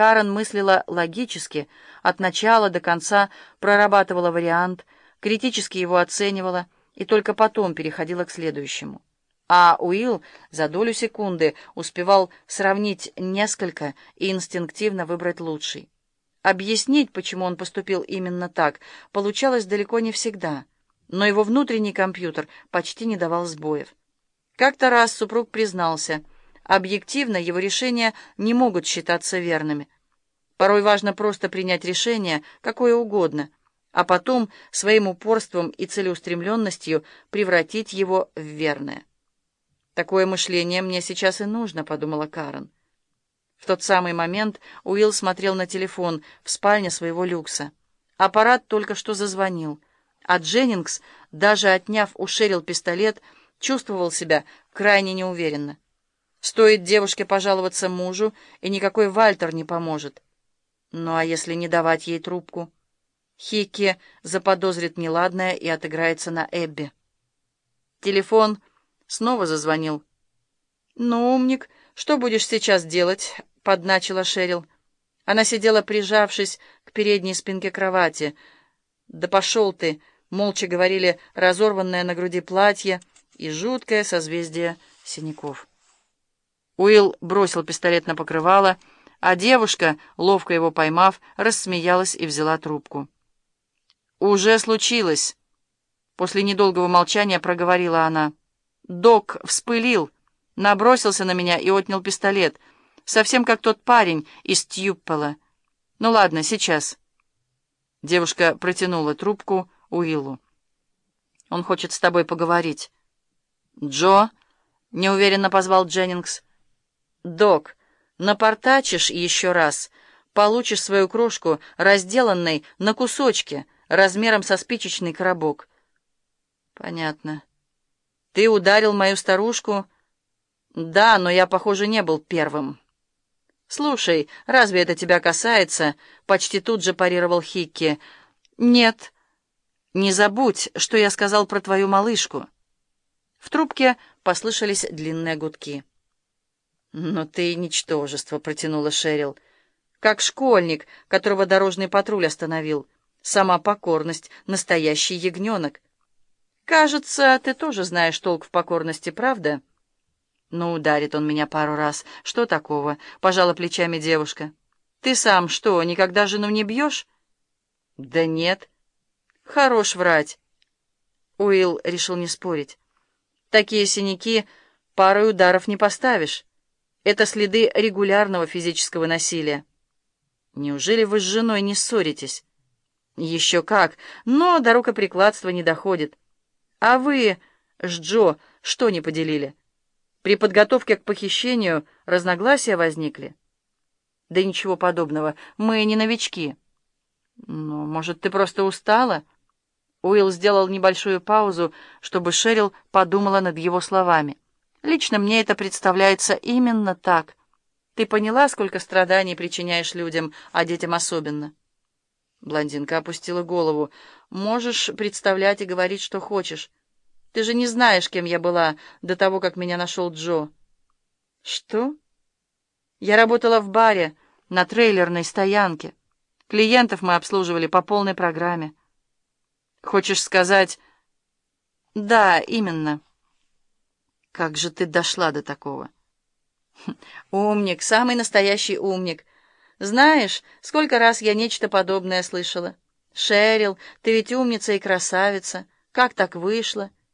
Карен мыслила логически, от начала до конца прорабатывала вариант, критически его оценивала и только потом переходила к следующему. А Уилл за долю секунды успевал сравнить несколько и инстинктивно выбрать лучший. Объяснить, почему он поступил именно так, получалось далеко не всегда, но его внутренний компьютер почти не давал сбоев. Как-то раз супруг признался, объективно его решения не могут считаться верными. Порой важно просто принять решение, какое угодно, а потом своим упорством и целеустремленностью превратить его в верное. «Такое мышление мне сейчас и нужно», — подумала Карен. В тот самый момент Уилл смотрел на телефон в спальне своего люкса. Аппарат только что зазвонил, а Дженнингс, даже отняв у Шерил пистолет, чувствовал себя крайне неуверенно. Стоит девушке пожаловаться мужу, и никакой Вальтер не поможет. Ну а если не давать ей трубку? Хикки заподозрит неладное и отыграется на Эбби. Телефон снова зазвонил. «Ну, умник, что будешь сейчас делать?» — подначила Шерил. Она сидела, прижавшись к передней спинке кровати. «Да пошел ты!» — молча говорили разорванное на груди платье и жуткое созвездие синяков. Уилл бросил пистолет на покрывало, а девушка, ловко его поймав, рассмеялась и взяла трубку. «Уже случилось!» После недолгого молчания проговорила она. «Док вспылил, набросился на меня и отнял пистолет». Совсем как тот парень из Тьюппела. Ну ладно, сейчас. Девушка протянула трубку Уиллу. Он хочет с тобой поговорить. Джо, неуверенно позвал Дженнингс. Док, напортачишь еще раз, получишь свою крошку, разделанной на кусочки, размером со спичечный коробок. Понятно. Ты ударил мою старушку? Да, но я, похоже, не был первым. «Слушай, разве это тебя касается?» — почти тут же парировал Хикки. «Нет. Не забудь, что я сказал про твою малышку». В трубке послышались длинные гудки. «Но ты ничтожество», — протянула Шерил. «Как школьник, которого дорожный патруль остановил. Сама покорность, настоящий ягненок. Кажется, ты тоже знаешь толк в покорности, правда?» «Ну, ударит он меня пару раз. Что такого?» — пожала плечами девушка. «Ты сам что, никогда жену не бьешь?» «Да нет». «Хорош врать». Уилл решил не спорить. «Такие синяки парой ударов не поставишь. Это следы регулярного физического насилия». «Неужели вы с женой не ссоритесь?» «Еще как, но до рукоприкладства не доходит. А вы с Джо что не поделили?» При подготовке к похищению разногласия возникли? Да ничего подобного. Мы не новички. Ну, может, ты просто устала? Уилл сделал небольшую паузу, чтобы Шерил подумала над его словами. Лично мне это представляется именно так. Ты поняла, сколько страданий причиняешь людям, а детям особенно? Блондинка опустила голову. Можешь представлять и говорить, что хочешь. Ты же не знаешь, кем я была до того, как меня нашел Джо. Что? Я работала в баре на трейлерной стоянке. Клиентов мы обслуживали по полной программе. Хочешь сказать... Да, именно. Как же ты дошла до такого? Умник, самый настоящий умник. Знаешь, сколько раз я нечто подобное слышала. Шерил, ты ведь умница и красавица. Как так вышло?